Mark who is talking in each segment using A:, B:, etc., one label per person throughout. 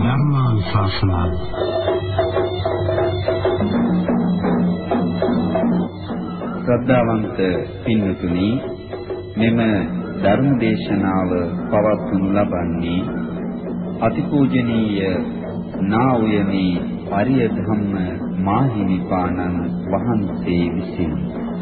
A: ධර්මානුශාසනාව
B: ශ්‍රද්ධාවන්ත පින්වතුනි මෙම ධර්ම දේශනාව පවත්වනු ලබන්නේ අතිපූජනීය නා උයනේ අරිය ධම්ම මාහිමිපාණන් වහන්සේ විසින්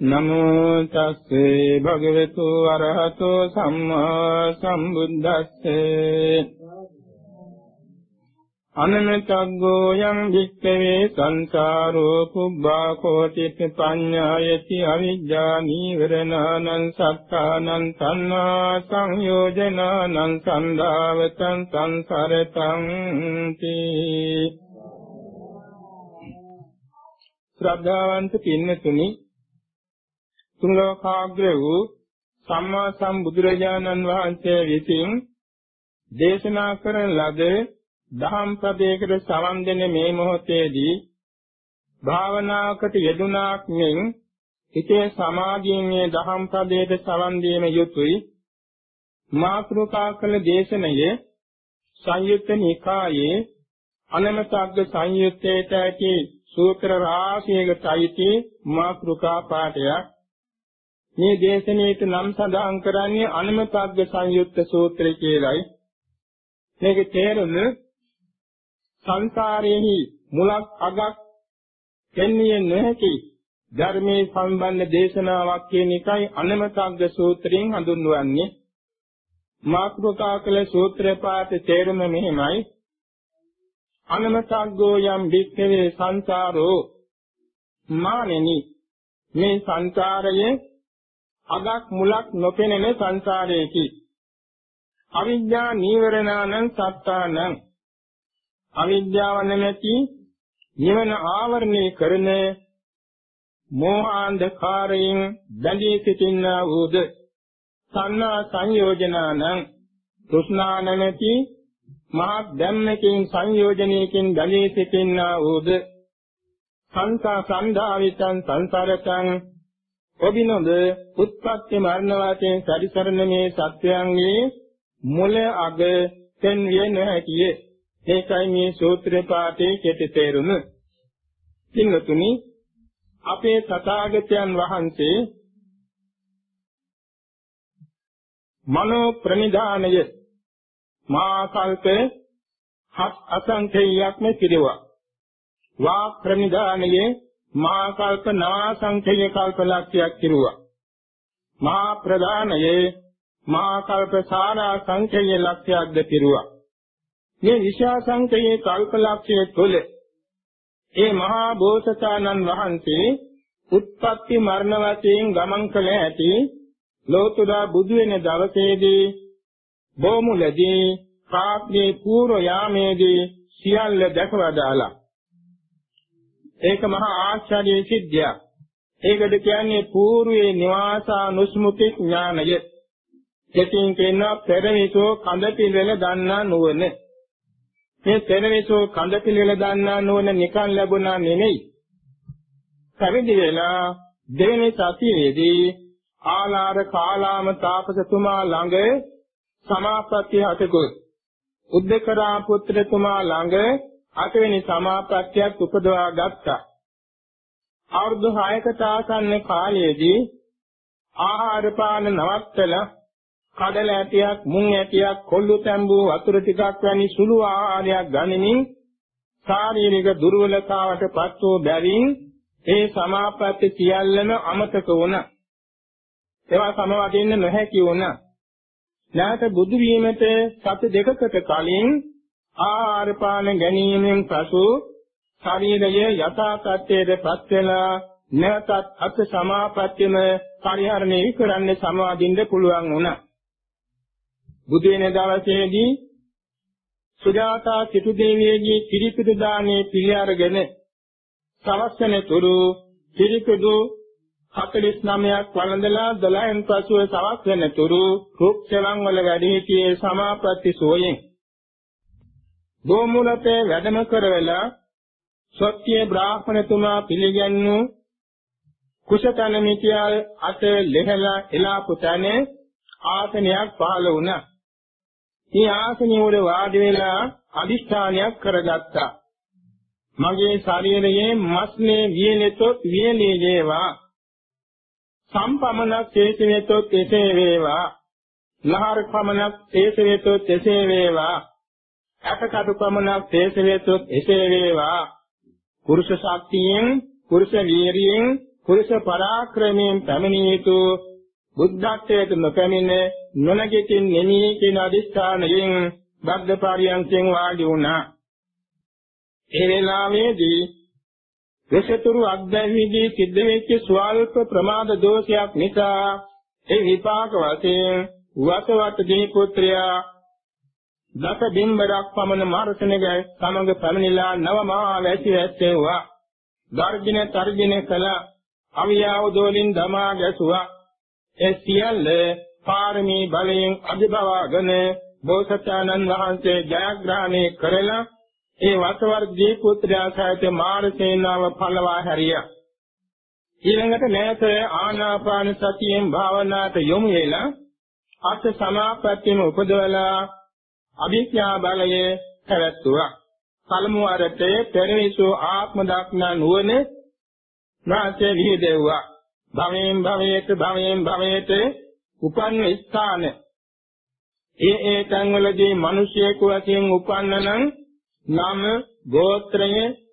C: නමෝ තස්සේ භගවතු අරහතෝ සම්මා සම්බුද්දස්සේ. අනනතග්ගෝ යම් වික්ඛවේ සංසාරෝ පුබ්බා කෝටිප පඤ්ඤායති අවිජ්ජා නීවරණානං සත්තානං තණ්හා සංයෝජනානං සන්දාවතං සංසරතං තී. ශ්‍රද්ධාවන්ත පින්නතුනි තුන් ලෝකාග්‍ර වූ සම්මා සම්බුදුරජාණන් වහන්සේ විසින් දේශනා කරන ලද දහම් පදයකට සවන් දෙන මේ මොහොතේදී භාවනාවකට යෙදුනාක් මෙන් හිතේ සමාධියෙන් මේ දහම් පදයට සවන් දීම යුතුයි. මාත්‍රුකා කළ දේශනයේ සංයුත්ත නිකායේ අනමතග්ග සංයුත්තේට ඇති සූත්‍ර රාශියකට අයිති මාත්‍රුකා පාඨයක්. මේ දේශනාවට නම් සඳහන් කරන්නේ අනමතග්ග සංයුත්ත සූත්‍රය කියලයි. මේකේ තේරුම සංසාරයේහි මුලක් අගක් දෙන්නේ නැති ධර්මයේ සම්බන්ධ දේශනාවක් කියන එකයි අනමතග්ග සූත්‍රයෙන් හඳුන්වන්නේ. මාක්‍රෝකා කළ සූත්‍ර පාඨ තේරුම මෙහිමයි. අනමතග්ගෝ යම් වික්ඛවේ සංසාරෝ මානෙනි. මේ සංසාරයේ අගක් මුලක් නොපෙනෙන සංසාරයේකි. අවිද්‍යා නීවරණානං සත්තානං. අවිද්‍යාව නැමැති නිවන ආවරණය කරන මෝහාන්ධකාරයෙන් බැඳී සිටින්නා වූද? සංනා සංයෝජනානං. තෘෂ්ණා නැමැති මහත් ධම්මකින් සංයෝජනයකින් බැඳී සිටින්නා වූද? සංසා සන්ධාවිතං සංසාරතං ඔබිනොද උත්පත්ති මරණ වාතයෙන් සැරිසරන මේ සත්‍යයන්ගේ මුල අග තෙන්විය නොහැකියේ ඒකයි මේ සූත්‍ර පාඨයේ කෙටි තේරුම. පින්වතුනි අපේ තථාගතයන් වහන්සේ මනෝ ප්‍රනිධානය මා කල්ප හත් අසංඛේයයක්ම පිළිවා. වා ප්‍රනිධානයේ මා කල්ප නාසංඛේය කල්ප ලක්ෂයක් පිළිවා. මහා ප්‍රධානයේ මහා කල්ප සාරා සංඛේය ලක්ෂයක්ද පිළිවා. මේ විශ්වාසංකයේ කල්පලක්ෂය තුළ ඒ මහා බෝසතාණන් වහන්සේ උත්පත්ති මරණ වශයෙන් ගමන් කළ ඇති ලෝතුරා බුදු වෙන දවසේදී බොමුලදී ප්‍රාග්නේ පූර්ව යාමේදී සියල්ල දැකවදාලා ඒක මහා ආශ්චර්ය සිද්ධියක් ඒකද කියන්නේ పూర్වේ නිවාසානුස්මෘති ඥානය. දෙතින් කියනවා පෙරවිසෝ කඳ පිළිවෙල දන්නා නුවණ. මේ තෙරවිසෝ කඳ පිළිවෙල දන්නා නොවන නිකන් ලැබුණා නෙමෙයි. පැවිදි වෙලා දෙවෙනි සතියේදී ආලාර කාලාම තාපසතුමා ළඟ සමාපත්‍ය හතකුත් උද්දකරා පුත්‍රතුමා ළඟ අටවෙනි සමාපත්තියක් උපදවා ගත්තා. අවුරුදු 6කට ආසන්න කාලයේදී ආහාර පාන නවත්තලා කඩල ඇටයක්, මුං ඇටයක්, කොල්ලු තැඹු වතුර ටිකක් වැනි සුළු ආහාරයක් ගනිමින් ශාරීරික දුර්වලතාවට පත් වූ බැවින් ඒ සමාපatti සියල්ලම අමතක වුණා. ඒවා සමවදින්න නොහැකි වුණා. නැවත බුදු වීමට සති දෙකකට කලින් ආහාර පාන ගැනීමෙන් පසු ශරීරයේ යථා තත්ත්වයට පත් වෙලා නැවතත් අත් සමාපත්තියම පරිහරණය කරන්න සමාදින්න පුළුවන් වුණා. බුදු වෙන දවසේදී සුජාතා සිටු දේවියගේ පිරිපිදු දානේ පිළි අරගෙන සවස් වෙන තුරු පිරිපිදු 49ක් වළඳලා 12න් පසුව සවස් වෙන තුරු රුක් සෙවන් වල වැඩි සිටියේ සමාපatti සෝයෙන් ගෝමුලතේ වැඩම කරවලා සත්‍ය බ්‍රාහ්මණතුමා පිළිගන්නු කුසතන මිත්‍යාල් අත ලෙහලා එලාපු තැන ආසනයක් පහළ වුණා. මේ ආසනිය උඩ වාඩි වෙලා අදිෂ්ඨානයක් කරගත්තා. මගේ ශරීරයේ මස්නේ වියලෙතොත් වියලී වේවා. සම්පමනක් තේසෙතොත් එසේ වේවා. ලහර පමණක් තේසෙතොත් එසේ වේවා. අටකටු පමණක් තේසෙතොත් එසේ වේවා. පුරුෂ ශක්තියෙන්, පුරුෂ වීරියෙන්, පුරුෂ පරාක්‍රමයෙන් පැමිණිය යුතු බුද්ධත්වයට නොපැමිණ නොනගිටින් නෙමී කියන අදිස්ථානයෙන් බද්ධ පාරියන්තෙන් වාඩි වුණා. ඒ වෙලාවේදී විශේතුරු අග්දැවිදී සිද්ධ වෙච්ච ස්වල්ප ප්‍රමාද දෝෂයක් නිසා ඒ විපාක වශයෙන් වසවට දී පුත්‍රයා දස බිම්බරක් පමණ මාර්සනග සමග පැමිණිලා නවමහා වැසි වැස්සෙව්වා. ගර්ජන තර්ජන කළ අවියාව දෝලින් දමා ගැසුවා. ඒ සියල්ල පාරමී බලයෙන් අධිබවගෙන බෝසතාණන් වහන්සේ ජයග්‍රහණය කරලා ඒ වසවර්ගී පුත්‍රයා සහිත මාරසේනාව පළවා හැරියා. ඊළඟට නැවත ආනාපාන සතියෙන් භාවනාවට යොමු වෙලා අත් සමාපත්තියම උපදවලා අභිඥා බලය පැවැත්තුවා. පළමු වරට පෙරවිසු ආත්ම දක්නා නුවණ නාසය විහිදෙව්වා. භවයෙන් භවයට භවයෙන් භවයට උපන්න ස්ථාන ඒ ඒ තන්වලදී මිනිසෙකු වශයෙන් උපන්න නම් නම ගෝත්‍රය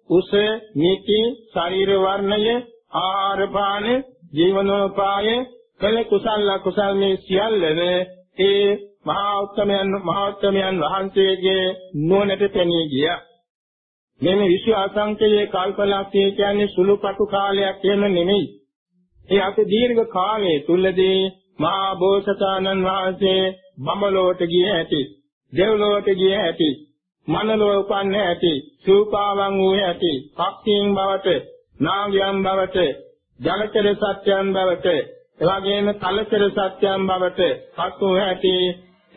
C: උස නීති ශරීර වර්ණය ආහාර පාන ජීවනෝපාය කළ කුසල කුසල් මේ සියල්ලම ඒ මහා උත්තමයන් මහා උත්තමයන් වහන්සේගේ නුවණට පෙනී ගියා මෙන්න විශ්ව අසංකේය කල්පලක්ෂය කියන්නේ සුළුපටු කාලයක් එහෙම නෙමෙයි. ඒ අති දීර්ඝ කාලයේ තුලදී මහා බෝසතාණන් වහන්සේ බඹලෝට ගිය ඇති, දෙව්ලොවට ගිය ඇති, මනලෝ උපන්න ඇති, සූපාවන් වූ ඇති, පක්ෂීන් බවට, නාගයන් බවට, ජලචර සත්‍යයන් බවට, එවැගේම කලචර සත්‍යයන් බවට පත් වූ ඇති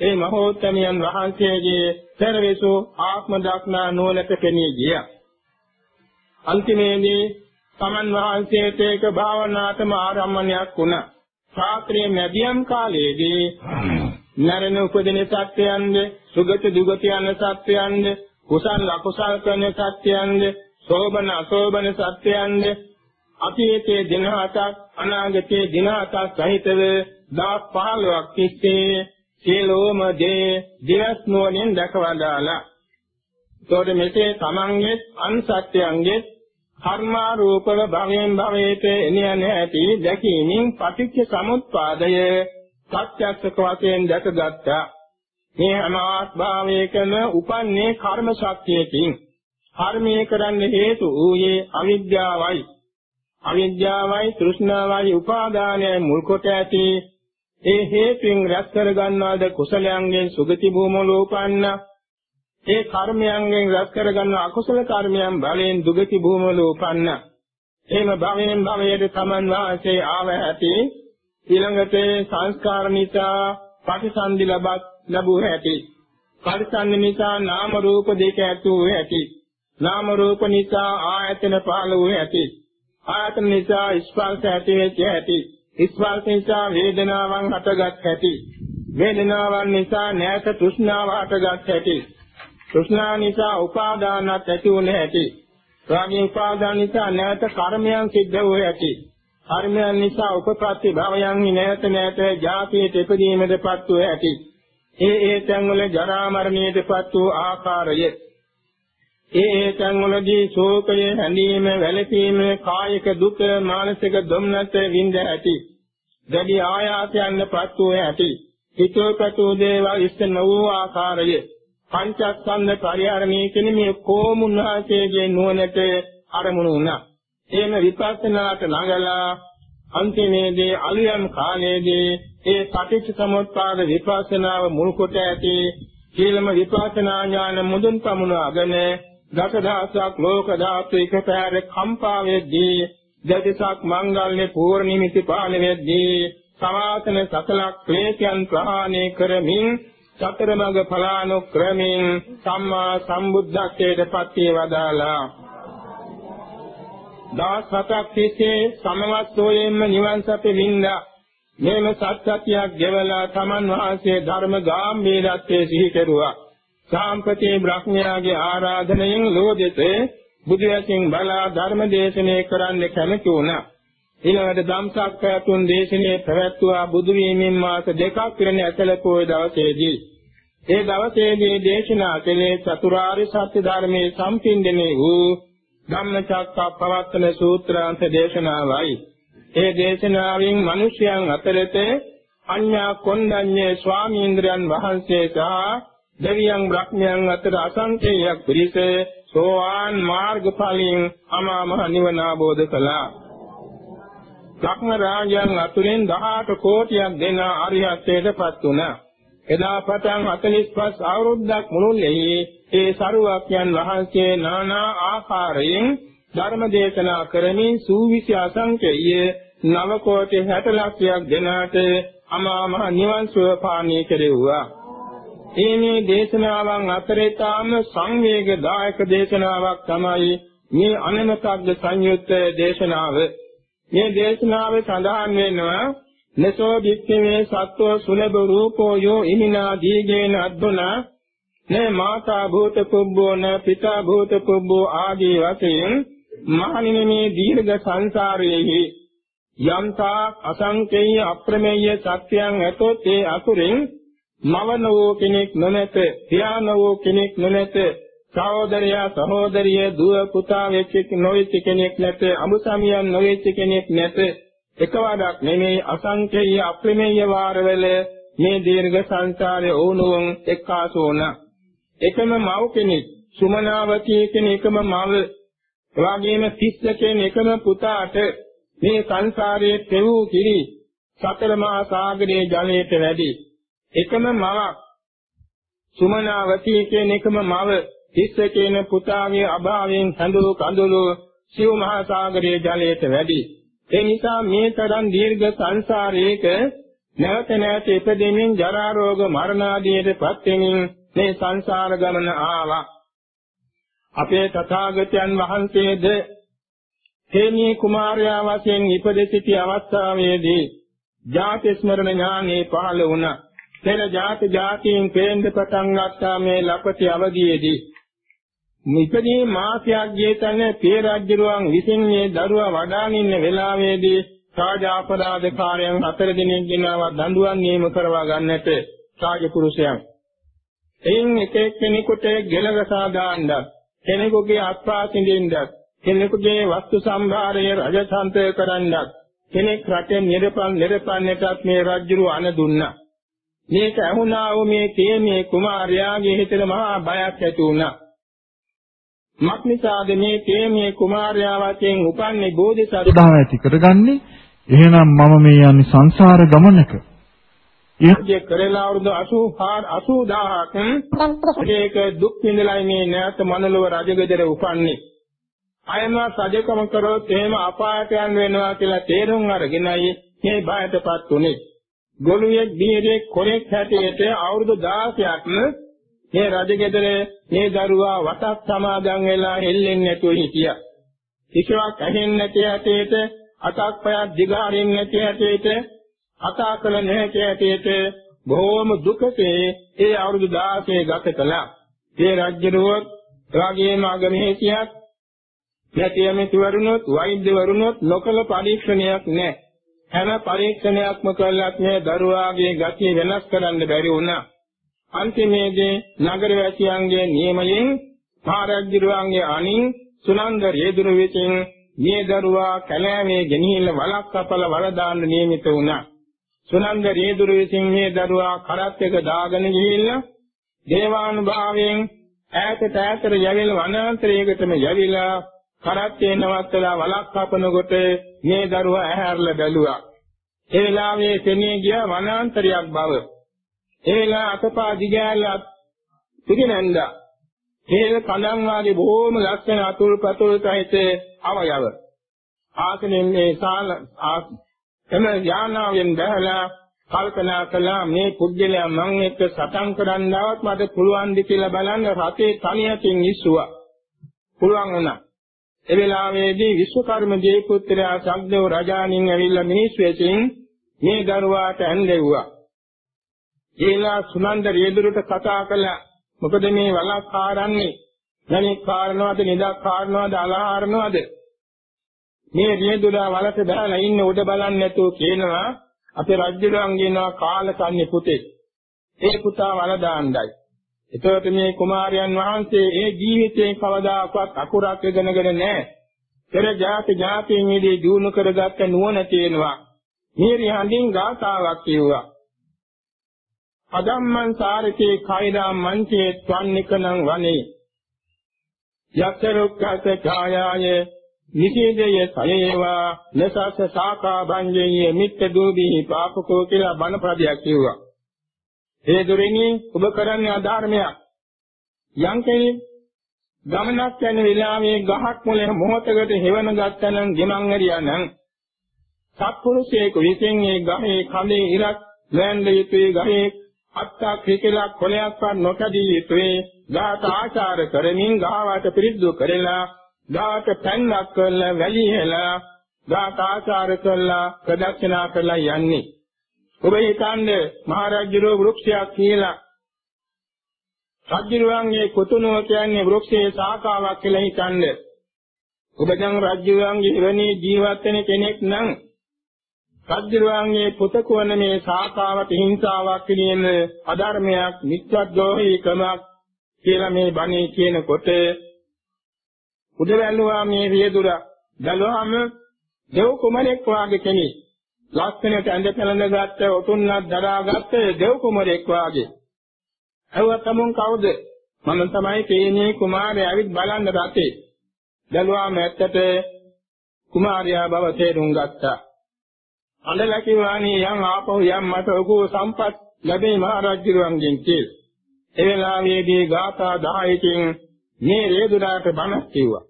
C: ඒ මහෝත්තමයන් වහන්සේගේ පෙරවිසු ආත්ම දක්නා නුවණට පෙනී ගියා. අන්තිමේදී සමන් වහන්සේට ඒක භාවනාතම ආරම්භණයක් වුණා. ශාස්ත්‍රීය මැදියම් කාලයේදී නරණ උපදින සත්‍යයන්ද සුගත දුගත යන සත්‍යයන්ද කුසල් අකුසල් කරන සත්‍යයන්ද සෝබන අසෝබන සත්‍යයන්ද අතීතයේ දින හතක් අනාගතයේ දින හතක් සහිතව දා 15ක් තිස්සේ සියලෝම දේ දිවස් නුවණින් දැකවදාලා. ඒතකොට මෙසේ තමන්ගේ අන්සත්‍යයන්ගේ කර්මාරූපව භවයෙන් භවයට එනියන ඇති දැකීමෙන් පටිච්ච සමුප්පාදය සත්‍යක්ෂක වශයෙන් දැකගත්තා. මේ අනාත්භාවයකම උපන්නේ කර්ම ශක්තියකින් කර්මයේ කරන්න හේතු වූයේ අවිද්‍යාවයි. අවිද්‍යාවයි තෘෂ්ණාවයි උපාදානයයි මුල් කොට ඇති ඒ හේතුන් රැස් කර ගන්නාද කුසලයන්ගෙන් සුගති භූමවල උපන්න ඒ කර්මයන්ගෙන් රැස් කර ගන්නා අකුසල කර්මයන් බලයෙන් දුගති භූමවල උපන්න එහෙම භවයෙන් භවයට තමන් වාසේ ආව ඇති ඊළඟට සංස්කාර නිසා ප්‍රතිසන්දි ලබත් ලැබුව ඇති පරිසන්දි නිසා නාම රූප දෙක ඇතු වූ ඇති නාම රූප නිසා ආයතන පහළ වූ ඇති ආයතන නිසා ස්පර්ශ ඇති වෙච්ච ඇති ස්පර්ශ නිසා වේදනාවන් හටගත් හැටි. වේදනාවන් නිසා නැස තෘෂ්ණාව හටගත් හැටි. තෘෂ්ණා නිසා උපාදානත් ඇති වුණ හැටි. රාගී උපාදාන නිසා නැවත කර්මයන් සිද්ධ වූ හැටි. කර්මයන් නිසා උපපත්ති භවයන් නැවත නැවත ජාතියට ඉපදීමටපත් වූ හැටි. ඒ ඒ තැන්වල ජරා මරණයටපත් වූ ආකාරය. ඒ ඒ තැන්වලදී ශෝකය හැඳීම වැළපීම කායික දුක මානසික දුම්නස විඳ ඇති. දැඩි ආයාසයන් පත්වෝ ඇති. හිතෝපතෝ දේවල් ඉස්ත නොවූ ආකාරය. පංචස්කන්ධ පරිහරණය කියන මේ කොමුන්වහන්සේගේ නුවණට අරමුණු වුණා. එහෙම විපස්සනාට ළඟලා අන්තිමේදී අලුයම් කාලයේදී ඒ පටිච්ච සමුප්පාද විපස්සනාව මුල් කොට ඇති. සීලම විපස්සනා ඥාන මුදුන් පමුණවාගෙන දසදහසක් ලෝක ධාතු එකපෑර කම්පා වෙද්දී දදිසක් මංගල්‍ය පූර්ණිමිති පාල වෙද්දී සවාසන සකල ක්ලේශයන් ප්‍රහාණය කරමින් සතර මඟ ඵලානුක්‍රමෙන් සම්මා සම්බුද්ධත්වයට පත් වේවදාලා දවස් හතක් තිස්සේ සමවස්සෝයෙන්ම නිවන් සපෙ වින්දා මේම සත්‍යත්‍යයක් ගෙවලා තමන් වහන්සේ ධර්ම ගාම්භීරත්වයේ සිහි කෙරුවා. සාම්පතේ බ්‍රහ්මයාගේ ආරාධනයෙන් ලෝදෙතේ බුදු ඇසින් බලා ධර්ම දේශනේ කරන්න කැමති වුණා ඊළඟට ධම්සක් පැතුම් දේශනේ පැවැත්වුවා බුදු වීමෙන් මාස දෙකක් පිරෙන ඇතල පොය දවසේදී ඒ දවසේදී දේශනා කළේ චතුරාර්ය සත්‍ය ධර්මයේ සම්පින්දනේ වූ ධම්මචක්කප්පවත්තන සූත්‍රාන්ත දේශනාවයි. ඒ දේශනාවෙන් මිනිසයන් අතරත අඤ්ඤා කොණ්ඩඤ්ඤේ ස්වාමීන්ද්‍රයන් වහන්සේ සහ දෙවියන් බ්‍රහ්මයන් අතර අසංකේයයක් පිරිස සෝවාන් මාර්ගඵලින් අමා මහ නිවන අවබෝධ කළා. ධර්ම රාජයන් අතුරෙන් 18 කෝටියක් දෙන අරිහත්ත්වයට පත් වුණා. එදා පටන් 45 අවුරුද්දක් මුළුල්ලේ ඒ සරුවක්යන් වහන්සේ নানা ආකාරයෙන් ධර්ම දේශනා කරමින් සූවිසි අසංකේය නව කෝටි 60 ලක්ෂයක් දෙනාට අමා මහ නිවන් සුව පානීය කෙරෙව්වා. මේ දේශනාවන් අතරේ තාම සංවේගදායක දේශනාවක් තමයි මේ අනමතග්ග සංයුත්ත දේශනාව. මේ දේශනාවේ සඳහන් වෙනවා නසෝ භික්ඛවේ සත්වෝ සුලභ රූපෝ යෝ ඉමිනා දීගේන අද්දුනා නේ මාතා භූත කුබ්බෝ න පිතා භූත කුබ්බෝ ආදී වශයෙන් මහණෙනි මේ දීර්ඝ සංසාරයේහි යම්තා අසංකේය අප්‍රමේය සත්‍යයන් ඇතොත් ඒ අතුරින් මවනවෝ කෙනෙක් නොනැත පියානවෝ කෙනෙක් නොනැත සහෝදරයා සහෝදරිය දුව පුතා වෙච්ච නොවෙච්ච කෙනෙක් නැත අමුසමියන් නොවෙච්ච කෙනෙක් නැත. එකවරක් නෙමේ අසංකේය අප්‍රමේය වාරවල මේ දීර්ඝ සංසාරයේ වුණුන් එක්කාසෝන එකම මව් කෙනෙක් සුමනාවතී කියන එකම මව එවාගෙම තිස්ස කියන එකම පුතාට මේ සංසාරයේ පෙවූ කිරි සතර මහා සාගරයේ ජලයට වැඩි. එකම මවක් සුමනාවතී කියන එකම මව තිස්ස කියන පුතාගේ අභාවයෙන් හැඳුළු කඳුළු සිව් මහා සාගරයේ ජලයට වැඩි ඒ නිසා මේ තරම් දීර්ඝ සංසාරයක නැවත නැවත ඉපදෙමින් ජරා රෝග මරණ ආදීටපත් වෙමින් මේ සංසාර ගමන ආවා. අපේ තථාගතයන් වහන්සේද තේමී කුමාරයා වශයෙන් ඉපද සිටි අවස්ථාවේදී ජාති ස්මරණ ඥානෙ පහළ වුණා. පෙර ජාති ජාතීන් පේන්න පටන් ගත්තා මේ ලපටි අවධියේදී. ඉපදී මාසයක් ගියතන පිය රජුරුවන් විසින් මේ දරුවා වඩාගෙන ඉන්න වෙලාවේදී රාජ අපරාධකාරයන් හතර දිනක් ගෙනාව දඬුවම් නියම කරවා ගන්නට රාජපුරුෂයන් එයින් එක එක්කෙනෙකුට ගෙලගසා දාන්නත් කෙනෙකුගේ අත්පාසින්දින්දත් කෙනෙකුගේ වස්තු සම්භාරය රජසන්තය කරන්නත් කෙනෙක් රටෙන් නිරපන් නිරපන්නටත් මේ රජුරු අන දුන්නා. මේක ඇහුණා වූ මේ තේමේ කුමාරයාගේ හිතේ මහා බයක් ඇති වුණා. මක්නිසාද මේ තේමේ කුමාරයා වශයෙන් උපන්නේ බෝධිසත්ව?
D: ඇති කරගන්නේ? එහෙනම් මම මේ යන්නේ සංසාර ගමනක.
C: යෝග්‍ය කරලා අවුරුදු 84 80000ක් ඒක දුක් විඳලායි මේ නැවත මනලව රජගෙදර උපන්නේ. අයම සජකම කරොත් එහෙම අපායට යන්න වෙනවා කියලා තේරුම් අරගෙනයි මේ බයටපත් උනේ ගොළුෙක් බියරෙක් කොරෙක් හැටියට අවුරුදු 16ක්ම මේ රජගෙදර මේ දරුවා වටක් සමාදන් වෙලා හෙල්ලෙන්නේ නැතුව හිටියා. කිසිවක් ඇහෙන්නේ නැති හැටියට අතක් පයක් දිගාරින්නේ නැති හැටියට අතාකල නැති හැටියට බොහොම දුකසේ ඒ අවුරුදු 16 ගත කළා. ඒ රජුරුවත් එවාගේම අගමහේසියක් නැතිවෙමිතුවරුනොත් වෛද්‍යවරුනොත් නොකල පරීක්ෂණයක් නැහැ. හැම පරීක්ෂණයක්ම කළත් මේ දරුවාගේ ගතිය වෙනස් කරන්න බැරි වුණා. අන්තිමේදී නගර වැසියන්ගේ නියමයෙන් පාරජ්ජිරුවන්ගේ අනින් සුනන්ද රේදුරු විසින් මේ දරුවා කැලෑමේ ගෙනහිල්ල වලක් කපල වල දාන්න නියමිත වුණා. සුනන්ද රේදුරු විසින් මේ දරුවා කරත් එක දාගෙන ගිහිල්ලා දේවානුභාවයෙන් ඈතට ඈතට යවිල වනාන්තරයකටම යවිලා කරත්තේ නවත්තලා වලක් කපනකොට මේ දරුවා ඇහැරලා බැලුවා. ඒ වෙලාවේ සෙනෙහ ගියා වනාන්තරයක් බව. ඒ වෙලාව අතපා දිගෑල්ලත් පිටිනැන්දා. හේල කඳන් වාගේ බොහෝම ලස්සන අතුල් පතුල් සහිත අවයව. ආසනෙන් මේ සාල එම යානාවෙන් බැලලා කල්පනා කළා මේ පුද්ගලයා මං එක්ක සටන් කරන්නවත් මට පුළුවන් ද කියලා බලන්න රතේ තනියකින් ඉස්සුවා. පුළුවන් වුණා. ඒ වෙලාවේදී විශ්වකර්ම දේපුත්‍රයා සග්දේව රජාණන් ඇවිල්ලා මිනිස් වෙසින් මේ දරුවාට ඇන්දෙව්වා. ඒලා සුනන්ද රියදුරට කතා කළා. මොකද මේ වලක් කාරන්නේ? යන්නේ කාරණවද නිදක් කාරණවද අලහාරනවද? මේ රියදුරා වලට බහලා ඉන්න උඩ බලන්නේ නැතුව කියනවා අපේ රජුගන් කියනවා කාලකන්ණි පුතේ. ඒ පුතා වල දාන්නයි. එතකොට මේ කුමාරයන් වහන්සේ ඒ ජීවිතේ කවදාකවත් අකුරක් ඉගෙනගෙන නැහැ. පෙර ජාති ජාතින් ඉදී දිනු කරගත්ත නුවණ තියෙනවා. මේ රිහඳින් ගාථාවක් කියුවා. අදම්මං සාරකේ කයිදා මංචේ ත්වන්නිකනං වනේ යක්ෂරුක්ඛස ඡායාය නිසීදය සයේවා නසස සාකා භංජයේ මිත්‍ය දූබී පාපකෝ කියලා බණ පදයක් කිව්වා. ඒ දුරිනි ඔබ කරන්නේ අධර්මයක්. යම් කෙනෙක් ගමනක් යන වෙලාවේ ගහක් මුල මොහොතකට හෙවන ගත්තනම් ගෙමන් ඇරියා නම් සත්පුරුෂයෙකු විසින් ඒ ගහේ කඳේ ඉරක් වැන්න යුතුයි. ගහේ අත්තා ක්‍රිකලක් කොලයක්වත් නොකඩී යුතුයි. ගාත ආචාර කරමින් ගාවට පිරිද්දු කරලා ගාට පැන්නක් කරලා වැලි හෙලා ගාත ආචාර කරලා ප්‍රදක්ෂිනා කරලා යන්නේ. ඔබ හිතන්නේ මහරජුරෝ වෘක්ෂයක් කියලා. රජුරුවන්ගේ කුතුණුව කියන්නේ වෘක්ෂයේ ශාඛාවක් කියලා හිතන්නේ. ඔබ දැන් රජුරුවන්ගේ එවැනි ජීවත් වෙන කෙනෙක් නම් රජුරුවන්ගේ පුතකවන මේ ශාඛාවට හිංසාවක් කිරීම අධර්මයක් මිත්‍යාද්‍රෝහීකමක් කියලා මේ බණේ කියනකොට උදවැල්ලුවා මේ වියදුර දලුවම දෙව් කුමරෙක් වාගේ කෙනෙක්. ලක්ෂණයට ඇඳ පැළඳ ගත්ත ඔතුන්නක් දරාගත්ත දෙව් කුමරෙක් වාගේ ඇහුවා තමුන් කවුද මම තමයි තේනේ කුමාරයා ඇවිත් බලන්න රටේ දලුවාම ඇත්තට කුමාරයා බව තේරුම් ගත්තා අඬලා කිව්වානේ යම් ආපහු යම් මට ඔකු සම්පත් ලැබේ මහරජුරුවන්ගෙන් කියලා. ඒ වෙලාවේදී ගාථා 10කින් මේ රේදුරාට බණක් කිව්වා.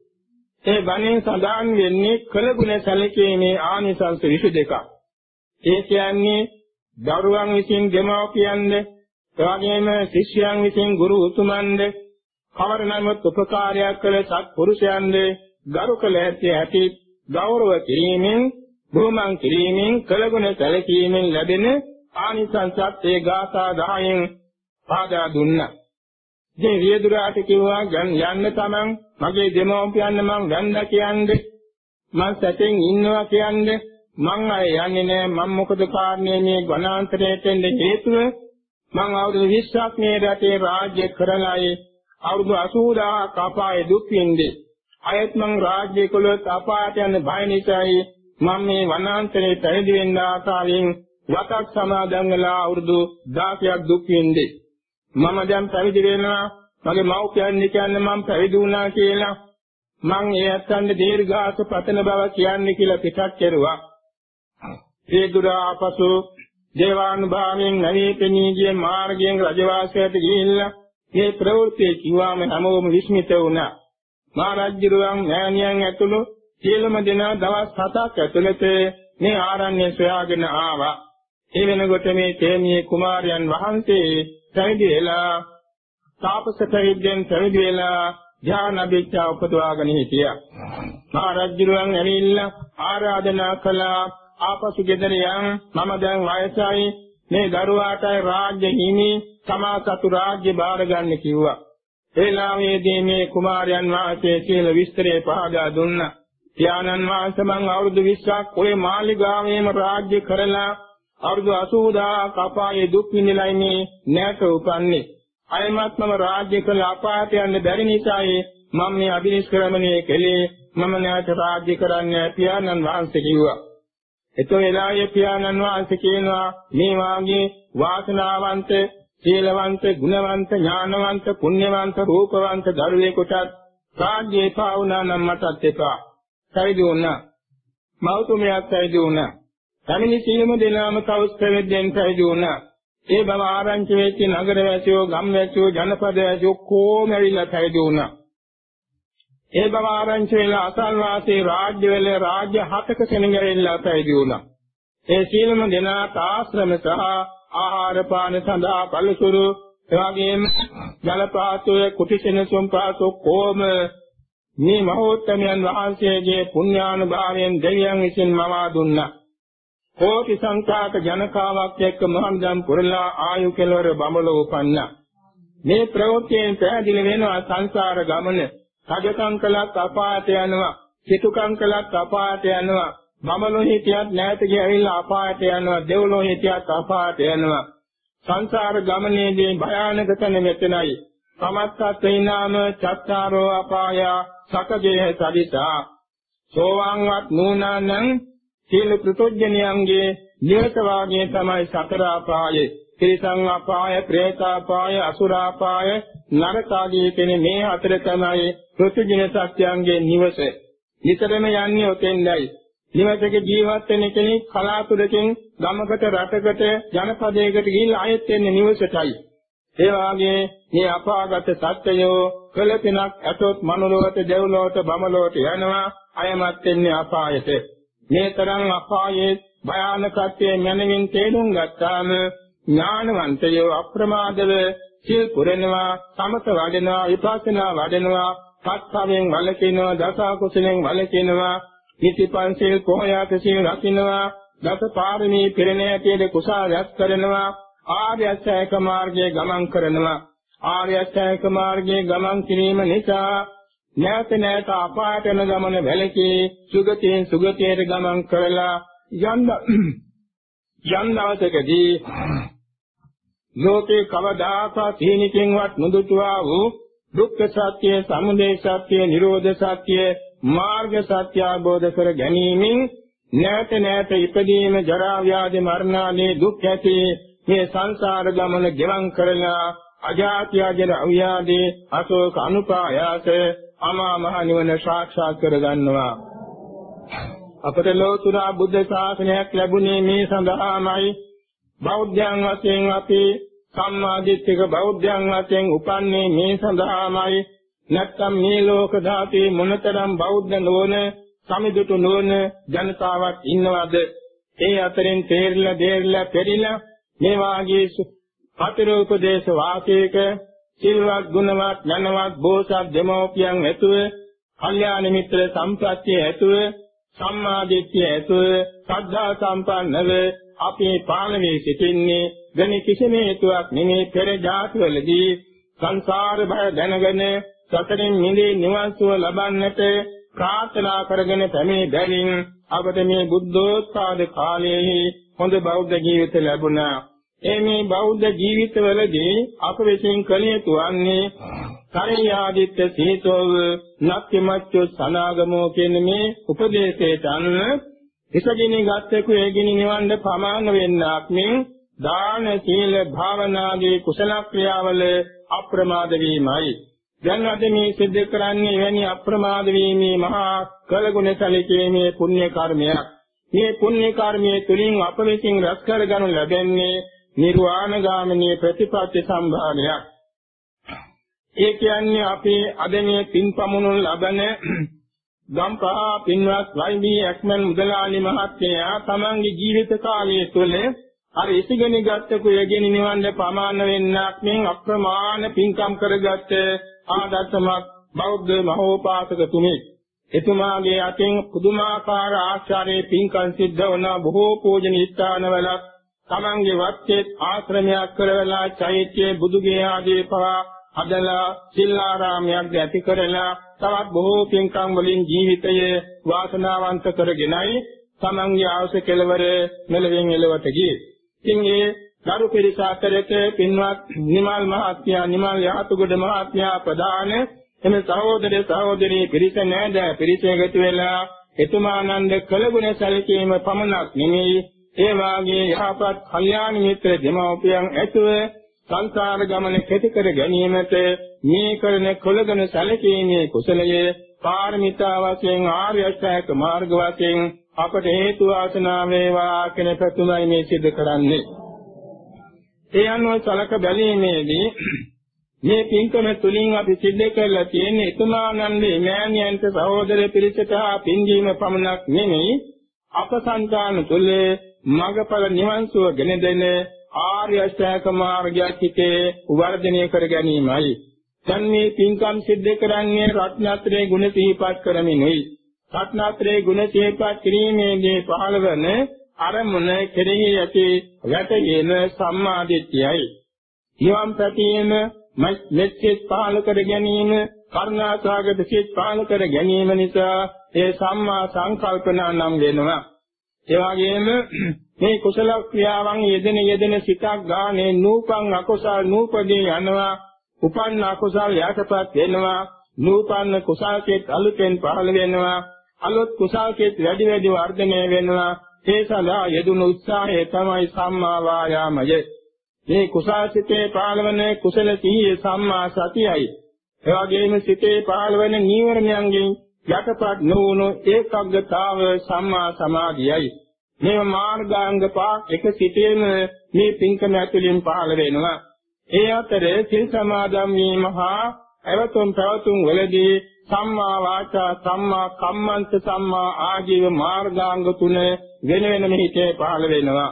C: ඒ බණෙන් සඳහන් වෙන්නේ කළගුණ සැලකීමේ ආනිසංස 22ක්. ඒ කියන්නේ දරුවන් විසින් දෙමව්පියන්ද එවැගේම ශිෂ්‍යයන් විසින් ගුරු උතුමන්ද කවර නමුත් උපකාරයක් කළ සත්පුරුෂයන්ද ගරු කළ ඇති ඇති ගෞරව කිරීමෙන් බුමන් කිරීමෙන් කළගුණ සැලකීමෙන් ලැබෙන ආනිසංසත් ඒ ගාථා 10න් පාදා දුන්නා. ඉතින් වියදුරාට කිව්වා යන්න තමන් මගේ දෙමව්පියන් මං වැන්දා කියන්නේ මං සැතෙන් ඉන්නවා කියන්නේ මං අය යන්නේ නෑ මං මොකද කාරණේ මේ ගණාන්තරයට එන්න හේතුව මං අවුරුදු 20ක් මේ රටේ රාජ්‍ය කරලායි අවුරුදු 80000ක් අපායේ දුක් විඳේ අයත් මං රාජ්‍ය කළොත් අපායට යන බය නිසායි මම මේ වනාන්තරේ පැවිදි වෙන්න ආකාරයෙන් වතක් සමාදන් වෙලා අවුරුදු 16ක් දුක් විඳේ. මම දැන් පැවිදි වෙනවා. මගේ මව්පියන් කියන්නේ මම පැවිදි වුණා කියලා. මං ඒ ඇත්තන්ට දීර්ඝාස පතන බව කියන්නේ කියලා පිටක් කෙරුවා. ඒ දුර ආපසු දේවානුභාවයෙන් නැවී පෙනී ගිය මාර්ගයෙන් රජවාසයට ගිහිල්ලා මේ ප්‍රවෘත්ති කිව්වම හැමෝම විස්මිත වුණා. මා රජුරුවන් මෑණියන් ඇතුළු සියලුම දෙනා දවස් 7ක් ඇතුළත මේ ආරණ්‍ය සොයාගෙන ආවා. ඒ වෙනකොට මේ තේමියේ කුමාරයන් වහන්සේ පැවිදි වෙලා තාපස පරිද්දෙන් පැවිදි වෙලා ධ්‍යාන අභිච්ඡා උපදවාගෙන හිටියා. මහරජුරුවන් ඇවිල්ලා ආරාධනා කළා ආපසු ගෙදර යන් මම දැන් වයසයි මේ දරුවාටයි රාජ්‍ය හිමි තමා සතු රාජ්‍ය බාර ගන්න කිව්වා. ඒ ලාමේදී මේ කුමාරයන් වහන්සේ කියලා විස්තරේ පහදා දුන්නා. පියාණන් වහන්සේ මං අවුරුදු 20ක් ඔය මාලිගාවේම රාජ්‍ය කරලා අවුරුදු 80000 කපායේ දුක් විඳිනයි මේ නැට උපන්නේ. අයමත් මම රාජ්‍ය කළ අපායට යන්න බැරි නිසායි මම මේ අභිනිෂ්ක්‍රමණය කළේ මම නැවත රාජ්‍ය කරන්නේ පියාණන් වහන්සේ කිව්වා. එතෝ එලායේ පියාණන් වහන්සේ කියනවා මේ වාගේ වාසනාවන්ත සීලවන්ත ගුණවන්ත ඥානවන්ත පුණ්‍යවන්ත රූපවන්ත දරුවෙකුටත් රාජ්‍ය එපා වුණා නම් මටත් එපා. පැවිදි වුණා. මෞතුමියක් පැවිදි වුණා. පැමිණි සීලම දෙනාම කවුස් පැවිද්දෙන් පැවිදි වුණා. ඒ බව ආරංචි වෙච්ච නගරවැසියෝ, ගම්වැසියෝ, ජනපදවැසියෝ කොහොම ඇවිල්ලා පැවිදි වුණා. ඒ බව ආරංචි වෙලා අසල්වාසී රාජ්‍ය වල රාජ්‍ය හතක සෙනඟෙල්ලා පැවිදි වුණා. ඒ සීලම දෙනාට ආශ්‍රම සහ ආහාර පාන සඳහා බලසුරු එවාගෙම ජලපාතෝය කුටිසෙනසුම් පාසෝ කොම මේ මහෝත්තමයන් වහන්සේගේ පුණ්‍යානුභාවයෙන් දෙවියන් විසින් මවා දුන්නා. කෝටි සංඛ්‍යාත ජනකාවක් එක්ක මහන්දම් පුරලා ආයු කෙලවර බඹලෝ උපන්නා. මේ ප්‍රවෘත්තියෙන් පැහැදිලි වෙනවා සංසාර ගමන. රජකම් කළත් අපායට යනවා, සිටුකම් කළත් අපායට යනවා, මමලෝ හිටියත් නැවත ගියවිලා අපායට යනවා, දෙව්ලෝ හිටියත් අපායට යනවා. සංසාර ගමනේදී භයානක තැන මෙතනයි. සමත්තත් වේනාම චත්තාරෝ අපාය සකදේහ සදිතා සෝවාන්වත් නූනානම් සීල ප්‍රතොජ්ජනියන්ගේ නිවත වාගේ තමයි සතර අපායේ. තිරිසං අපාය, പ്രേත අපාය, අසුර අපාය, නරක ආදී කියන මේ හතර තමයි පෘථිවින සත්‍යයන්ගේ නිවස. නිතරම යන්නේ ඔතෙන්දයි. නිවසක ජීවත් වෙන කෙනෙක් කලාතුරකින් ගමකට රටකට ජනපදයකට ගිහිල්ලා ආයෙත් එන්නේ නිවසටයි. ඒ වාගේ මේ අපාගත සත්‍යයෝ කළ පිනක් ඇතොත් මනුලොවට දෙව්ලොවට බමලොවට යනවා අයමත් වෙන්නේ අපායට. මේ තරම් අපායේ භයානකත්වයේ මනමින් තේරුම් ගත්තාම ඥානවන්තයෝ අප්‍රමාදව සිල් පුරනවා සමත වඩනවා විපස්සනා වඩනවා සත්‍යයෙන් වළකිනවා දස කුසලෙන් වළකිනවා නිතිපන්සිල් කොහොයාත සිල් රකින්නවා දස පාරමී පිරණෑතියේ කුසල රැස් කරනවා ආර්ය අෂ්ටාංග මාර්ගයේ ගමන් කරනවා. ආර්ය අෂ්ටාංග මාර්ගයේ ගමන් කිරීම නිසා නැවත නැවත අපායට යන ගමන වැළකී සුගතියෙන් සුගතියට ගමන් කරලා යන්න යම් දවසකදී ලෝකේ කවදාකවත් හේනිකින්වත් නොදුටුවා වූ දුක්ඛ සත්‍ය, සමුදය සත්‍ය, නිරෝධ සත්‍ය, මාර්ග සත්‍ය අවබෝධ කර ගැනීමෙන් නැවත නැවත ඉපදීම, ජරා ව්‍යාධි මරණ ආදී දුක් ඇති මේ සංසාර ගමන ගෙවන් කරලා අජාති අජර අව්‍යාදී අශෝක අනුපායාස අමා මහ නිවන සාක්ෂාත් කර ගන්නවා. අපට ලෝතුරා බුද්ධ ශාසනයක් ලැබුණේ මේ සඳහාමයි. බෞද්ධයන් වශයෙන් අපි සම්මාදිට්ඨික බෞද්ධයන් වශයෙන් උපන්නේ මේ සඳහාමයි. නැත්නම් මේ ලෝක ධාතේ මොනතරම් බෞද්ධ නොවන සමිදුතු නොවන ජනතාවක් ඉන්නවද? ඒ අතරින් තේරිලා දේරිලා පෙරිලා මේ වාගේ පතිරෝපදේශ වාසයක සිල්වත් ගුණවත් ඥානවත් බෝසත් දෙමෝපියන් ඇතුව කල්යාණ මිත්‍ර සම්ප්‍රත්‍ය ඇතුව සම්මා දිට්ඨිය ඇතුව ශ්‍රද්ධා සම්පන්නව අපේ පාලනයේ සිටින්නේ වෙන කිසිම හේතුවක් නෙමේ පෙර ජාතිවලදී සංසාර භය දැනගෙන සතරින් මිදී නිවන් සුව ලබන්නට ප්‍රාර්ථනා කරගෙන පැමිණි බැවින් අපට මේ බුද්ධෝත්පාද කාලයේ හොඳ බෞද්ධ ජීවිත ලැබුණා. ඒ මේ බෞද්ධ ජීවිතවලදී අප විසින් කළ යුතු වන්නේ කරියාදිත්‍ය සීතෝව නක්කමච්චෝ සනාගමෝ කියන මේ උපදේශයට අනුව ඉසගිනි ගත්තෙකු ඒගිනි නිවන්න ප්‍රමාණ වෙන්නක් මෙන් දාන සීල භාවනාදී කුසල ක්‍රියාවල අප්‍රමාද වීමයි. දැන් අද මේ සිද්ධ කරන්නේ එවැනි අප්‍රමාද වීමේ මහා කලගුණ සැලකීමේ පුණ්‍ය කර්මයක්. මේ පුණ්‍ය කර්මයේ තුලින් අප විසින් රැස් කරගනු ලැබෙන්නේ නිර්වාණ ගාමිනී ප්‍රතිපත්ති සම්භාවනයක් ඒ කියන්නේ අපේ අද මේ පින්පමුණු ලබන ගම්පහ පින්වත් වයිබී ඇක්මන් මුදලාලි මහත්තයා තමන්ගේ ජීවිත කාලය තුළ අර ඉසිගෙන ගත්ත කුයගෙන නිවන්න ප්‍රමාණ වෙන්නක් මෙන් අප්‍රමාණ පින්කම් කරගත්ත ආදර්ශමත් බෞද්ධ මහෝපාසක තුමෙක් එතුමාගේ අතින් පුදුමාකාර ආචාර්ය පින්කම් සිද්ධ වුණ බොහෝ පූජනීය ස්ථානවල තමන්ගේ වත්තේ ආශ්‍රමයක් කරවලා චෛත්‍ය බුදුගේ ආදී පවා හදලා සිල්ලාරාමයක් ඇති කරලා තවත් බොහෝ පින්කම් වලින් ජීවිතය වාසනාවන්ත කරගෙනයි තමන්ගේ ආවස කෙලවර මෙලවෙන් එලවට ගියේ. ඉතින් ඒ දරු පිරිස අතරට පින්වත් නිමල් මහත්මයා නිමල් යහතුගොඩ මහත්මයා ප්‍රදාන එම සහෝදර සහෝදරී පිරිස නෑද? පිරිස එකතු වෙලා එතුමානන්ද කළගුණ සැලකීම පමණක් නෙමෙයි. ඒ වාගේ යහපත් කල්යාණ මිත්‍ර දෙමව්පියන් ඇතුව සංසාර ගමන කෙටි කර ගැනීමට මේ කරන කොළගෙන සැලකීමේ කුසලයේ පාරමිතා වශයෙන් ආර්ය අෂ්ටාංග මාර්ග වශයෙන් අපට හේතු වාසනා වේවා කියන ප්‍රතුමයි මේ සිදු කරන්නේ. ඒ අනුව සලක බැලීමේදී මේ පින්කම තුලින් අපි සිද්ධ කරලා තියෙන එතුමානන්ද ඉමෑනියන්ට සහෝදර පිරිසට පින්දීම පමණක් නෙමෙයි අපසංකාන තුලේ මගපල නිවන් සුව ගෙන දෙන ආර්ය අෂ්ටාංග මාර්ගයක් හිතේ වර්ධනය කර ගැනීමයි. දැන් මේ පින්කම් සිද්ධ කරන්නේ රත්නත්‍රයේ ගුණ සිහිපත් කරමිනුයි. රත්නත්‍රයේ ගුණ සිහිපත් කිරීමේදී පහළවන අරමුණ කෙරෙහි ඇති වැටගෙන සම්මාදිට්ඨියයි. නිවන් පැතීම මෙච්චෙත් පහළ කර ගැනීම කරුණාසගත සිත් පහළ කර ගැනීම නිසා ඒ සම්මා සංකල්පනා නම් වෙනවා. ඒ වගේම මේ කුසල ක්‍රියාවන් යෙදෙන යෙදෙන සිතක් ගානේ නූපං අකුසල් නූපදී යනවා උපන්න අකුසල් යටපත් වෙනවා. නූපන්න කුසල් සිත් අලුතෙන් පහළ වෙනවා. අලුත් කුසල් සිත් වැඩි වැඩි වර්ධනය වෙනවා. ඒ සඳහා යෙදුණු උත්සාහය තමයි සම්මා වායාමය. මේ කුසල් සිතේ පහළවන කුසල සිහිය සම්මා සතියයි. එවැගේම සිතේ පහළවන නීවරණයන්ගෙන් යටපත් නොවුණු ඒකග්ගතාව සම්මා සමාධියයි. මේ මාර්ගාංග පහ එක සිටීම මේ පින්කම ඇතුළින් පහළ වෙනවා. ඒ අතරේ සිල් සමාදන් වීම හා අවතුම් පැවතුම් වලදී සම්මා වාචා සම්මා කම්මන්ත සම්මා ආජීව මාර්ගාංග තුන වෙන වෙනම හිතේ පහළ වෙනවා.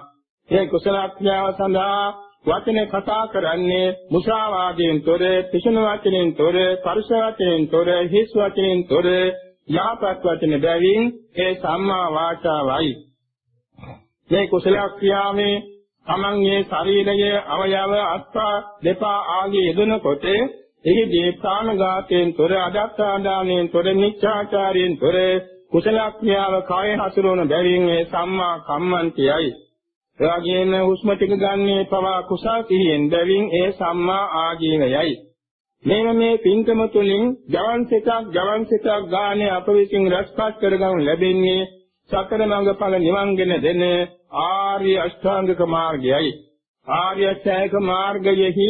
C: ඒ කුසල ක්‍රියාව සඳහා වචනේ කතා කරන්නේ මුසාවාදයෙන් තොර, පිසුන වචනෙන් තොර, පරුෂ වචනෙන් තොර, හිස් වචනෙන් තොර, යහපත් වචන බැවින් ඒ සම්මා වාචාවයි. මේ කුසල ක්‍රියාවේ තමන්ගේ ශරීරයේ අවයව අස්පා දෙපා ආදී යෙදෙනකොට එහිදී ප්‍රාණඝාතයෙන් තොර අදත්තාදානයෙන් තොර මිච්ඡාචාරයෙන් තොර කුසල ක්‍රියාව කාය හසුරුවන බැවින් ඒ සම්මා කම්මන්තියයි. එවැගේම හුස්ම ටික ගන්නේ පවා කුසල් සිහියෙන් බැවින් ඒ සම්මා ආජීවයයි. මේව මේ පින්කම තුලින් ජවන් සිතක් ජවන් සිතක් ගානේ අප විසින් රැස්පත් කරගනු ලැබෙන්නේ සතර මඟ ඵල නිවන්ගෙන දෙන ආර්ය අෂ්ටාංගික මාර්ගයයි. ආර්ය අෂ්ටාංගික මාර්ගයෙහි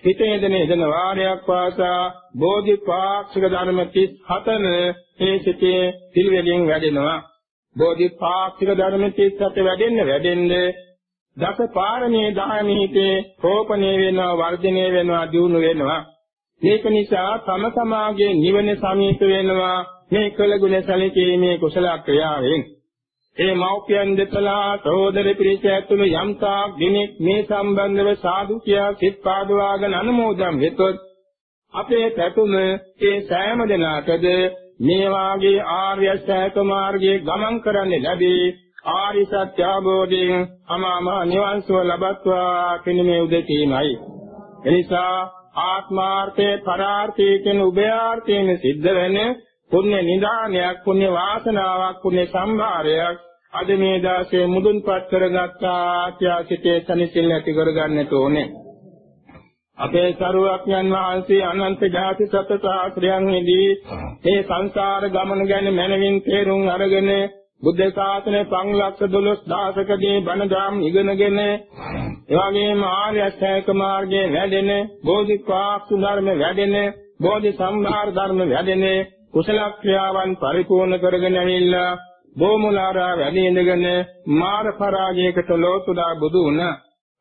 C: හිතේ දෙන දෙන වාරයක් වාසා බෝධිපාක්ෂික ධර්ම 37න ඒ සිටේ පිළිවෙලින් වැඩෙනවා. බෝධිපාක්ෂික ධර්ම 37 වැඩෙන්න වැඩෙන්න දස පාරමී දායමිහිතේ රෝපණය වෙනවා වර්ධනය වෙනවා දියුණු වෙනවා. මේක නිසා තම තමාගේ නිවන සමීප වෙනවා මේ කළගුණ සැලකීමේ කුසල ක්‍රියාවෙන්. ඒ මෞපියන් දෙපලා සහෝදර පිරිස ඇතුළු යම් තාක් දිනෙක මේ සම්බන්ධව සාදු කියා සිත් පාදවාගෙන අනුමෝදන් වෙතොත් අපේ පැතුම ඒ සෑම දිනකද මේ වාගේ ආර්ය ශ්‍රේක මාර්ගයේ ගමන් කරන්න ලැබී ආරි සත්‍ය අවබෝධයෙන් අමාම නිවන් සුව ලබත්වා කියන මේ උදෙකීමයි එනිසා ආත්මාර්ථේ පරාර්ථේ කියන උභයාර්ථයෙන් සිද්ධ වෙන්නේ පුණ්‍ය නිදානයක් පුණ්‍ය වාසනාවක් පුණ්‍ය සම්භාරයක් අද මේ දාසේ මුදුන්පත් කරගත්තා ආත්‍යාසිතේ සනිසිල් ඇති කරගන්නට ඕනේ. අපේ සරුවක්ඥන් වහන්සේ අනන්ත ජාති සත්‍ය සාස්ත්‍රයන්ෙහිදී මේ සංසාර ගමන ගැන මනවින් තේරුම් අරගෙන බුද්ධ ශාසනය 512000කදී බණ දාම් ඉගෙනගෙන එවැගේම ආර්ය අෂ්ටාංග මාර්ගයේ වැඩෙන බෝධිපාක්ෂ ධර්ම වැඩෙන බෝධි සම්භාර ධර්ම වැඩෙන කුසල ක්‍රියාවන් පරිපූර්ණ කරගෙන ඇවිල්ලා බොමුලාරා වැඩි ඉඳගෙන මාර පරාජයකට ලෝතුඩා බුදු වුණ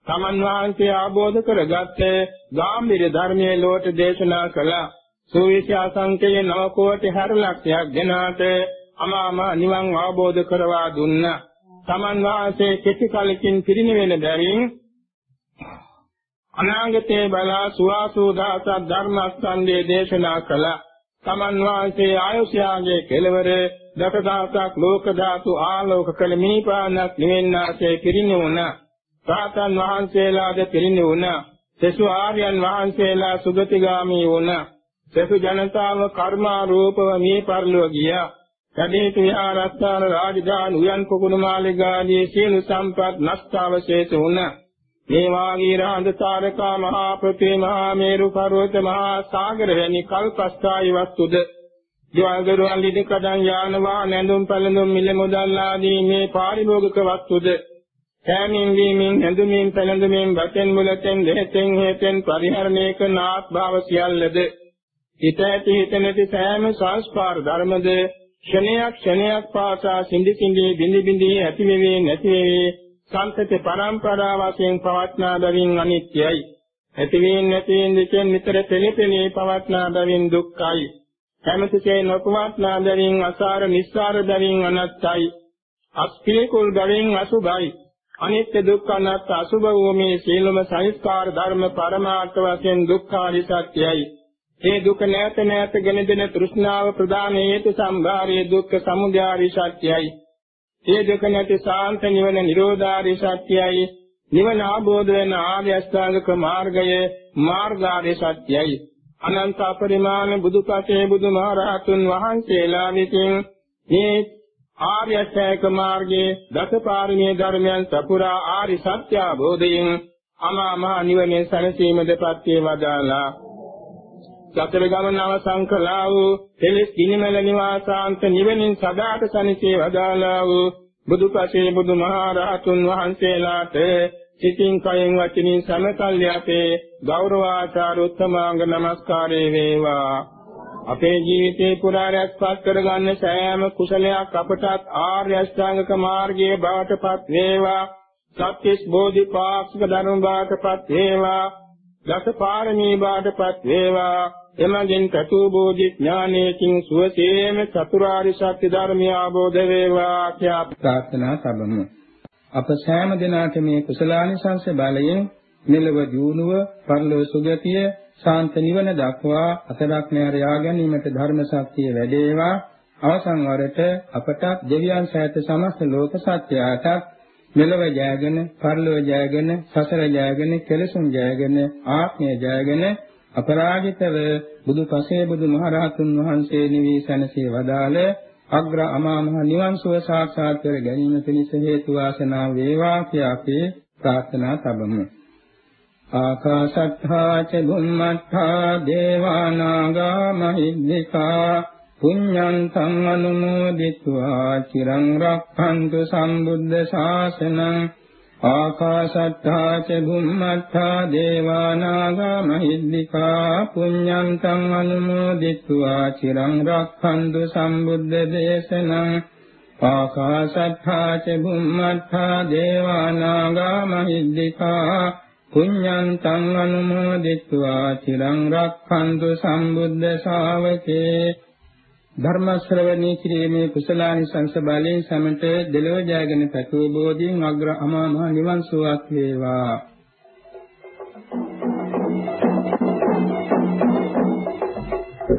C: තමන් වහන්සේ ආબોධ කරගත්තේ ගාම්භීර ධර්මයේ ලෝට දේශනා කළා සූවිසි අසංකේය නව කෝටි හර ලක්ෂයක් දෙනාට අමාම නිවන් අවබෝධ කරවා දුන්නා. තමන් වහන්සේ කෙටි කලකින් පිරිනිවෙන බැවින් අනාගතේ බලා සුවාසෝ දාස ධර්මස්කන්ධයේ දේශනා කළා. තමන් වහන්සේ ආයුෂයාගේ කෙලවර දසදහසක් ලෝක ධාතු ආලෝක කළ මිනිපානක් නිවෙන්නාසේ පිරිනිවුණ රාතන් වහන්සේලාද පිරිනිවුණ සසු ආර්යයන් වහන්සේලා සුගතිගාමී වුණ. සසු ජනතාව කර්මා රූපව මේ පරිලෝ ගියා. කඩේතු විහාරස්ථාන රාජධානි උයන් කුකුණු මාලිගාදී සියලු සම්පත් නෂ්ටවශේෂ වුණා. මේ වාගේ රාඳ තාරකා මහා පෘථිවි මහා මේරු පර්වත මහා සාගර වැනි කල්පස්ථායි වස්තුද? දිවල්ගරුවන් ලිද කඩන් යාන වාහන ඇඳුම් පැළඳුම් මිල මුදල් ආදී මේ පාරිභෝගික වස්තුද? කෑමින් වීමින් හැඳුමින් පැළඳුමින් වචෙන් මුලතෙන් දෙහෙතෙන් හේතෙන් පරිහරණය කරන ආත්භාව සියල්ලද? හිත ඇති හිත නැති සෑම සංස්කාර ධර්මද? ක්ෂණයක් ක්ෂණයක් පාසා සිඳි සිඳි බිඳි බිඳි ඇති වෙවි නැති වෙවි. සංතති පරම්පරා වශයෙන් පවත්නා බැවින් අනිත්‍යයි. ඇති වීම නැති වීම දෙකෙන් නිතර පෙළපෙළී පවත්නා බැවින් දුක්ඛයි. කැමැතිසේ නොපවත්නා බැවින් අසාර නිස්සාර බැවින් අනත්තයි. අස්පිලිකුල් බැවින් අසුභයි. අනිත්‍ය දුක්ඛ අනාත්ම අසුභ වූ මේ සීලම සංස්කාර ධර්ම පරමාර්ථ වශයෙන් දුක්ඛාරි සත්‍යයි. ඒ දුක නැත නැත ගෙන දෙන තෘෂ්ණාව ප්‍රදාන හේතු සම්භාරයේ දුක්ඛ සමුදයාරි සත්‍යයි. ඒ දුක නැති සාන්ත නිවන නිරෝධාරි සත්‍යයි නිවන ආબોධ වෙන ආර්ය අෂ්ටාංගික මාර්ගය මාර්ගාරි සත්‍යයි අනන්ත අපරිමාණ බුදුපසේ බුදුමහරහතුන් වහන්සේලා විසින් මේ ආර්ය අෂ්ටාංගික මාර්ගයේ දසපාරමී ධර්මයන් සපුරා ආරි සත්‍ය අවබෝධයෙන් අමා මහ නිවනේ සැනසීමදපත් වේවදාලා සතර ගමන අවසන් කළා වූ තෙලස් කිනිමල නිවාසාන්ත නිවෙනින් සදාට සනිසේ වදාලා වූ බුදුපසේ බුදුමහරහතුන් වහන්සේලාට සිතින් කයෙන් වචනින් සමකල්ය අපේ ගෞරවාචාර උත්තමාංග නමස්කාරේ වේවා. අපේ ජීවිතේ පුරා රැස්පත් කරගන්න සෑම කුසලයක් අපටත් ආර්ය අෂ්ටාංගික මාර්ගයේ බවටපත් වේවා. සත්‍යස් බෝධිපාක්ෂික ධර්ම බවටපත් වේවා. දස පාරමී බවටපත් වේවා. එමගින් කතු බෝධි ඥානයෙන් සුවසේම චතුරාර්ය සත්‍ය ධර්මය අවබෝධ වේවා කියා ප්‍රාර්ථනා සබමු. අප සෑම දිනාට මේ කුසලානිසංස බලයෙන් මෙලව දියුණුව පරලොව සුගතිය ශාන්ත නිවන දක්වා අතරක් නෑර යා ගැනීමට ධර්ම ශක්තිය වැඩේවා. අවසන් වරට අපට දෙවියන් සහිත සමස්ත ලෝක සත්‍යයට මෙලව ජයගෙන පරලොව ජයගෙන සසර ජයගෙන කෙලසුන් ජයගෙන ආත්මය ජයගෙන අපරාජිතව බුදු පසේ බුදු මහරහතුන් වහන්සේ නිවී සැනසී වදාළ අග්‍ර අමා මහ නිවන් සුව සාක්ෂාත් කර ගැනීම පිණිස හේතු වාසනා වේවා කියා අපි ප්‍රාර්ථනා තබමු. ආකාශත්තා ච බුම්මත්තා දේවානාගා මහිද්దికා පුඤ්ඤන්තං අනුමෝදිत्वा චිරං රක්ඛන්තු සම්බුද්ධ ශාසනං ආකාශත්තා ච බුම්මත්තා දේවානාගා මහිද්దికා පුඤ්ඤන්තං අනුමෝදිත්වා චිරං රක්ඛන්තු සම්බුද්ධ දේශනං ආකාශත්තා ච බුම්මත්තා දේවානාගා මහිද්దికා පුඤ්ඤන්තං අනුමෝදිත්වා චිරං රක්ඛන්තු සම්බුද්ධ ශාවකේ ධර්ම ශ්‍රවණී කිරීමේ කුසලානිසංස බලයෙන් සමට දෙලොව ජයගෙන පැතුව බෝධියෙන් අග්‍ර අමා මහ නිවන් සුවක් වේවා.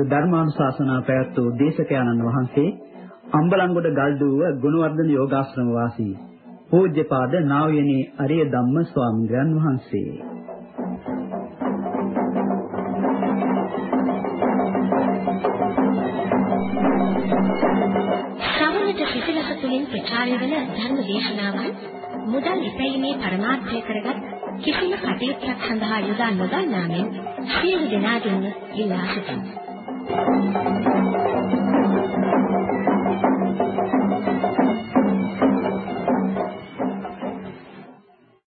E: ධර්මානුශාසනා පැවැත් වූ දේශකයන්න් වහන්සේ අම්බලන්ගොඩ ගල්දුව ගුණවර්ධන යෝගාශ්‍රම වාසී පූජ්‍යපාද නා වූ යනේ අරිය ධම්ම ස්වාමීන් වහන්සේ.
F: දායකත්වය වන ධර්ම දේශනාවන් මුදල් ඉපැීමේ පරමාර්ථය කරගත් කිසිම කටයුත්තක් සඳහා යොදා නොගන්නා මෙන් සියලු දෙනාගෙන්ම ඉල්ලා සිටිමි. Thank you.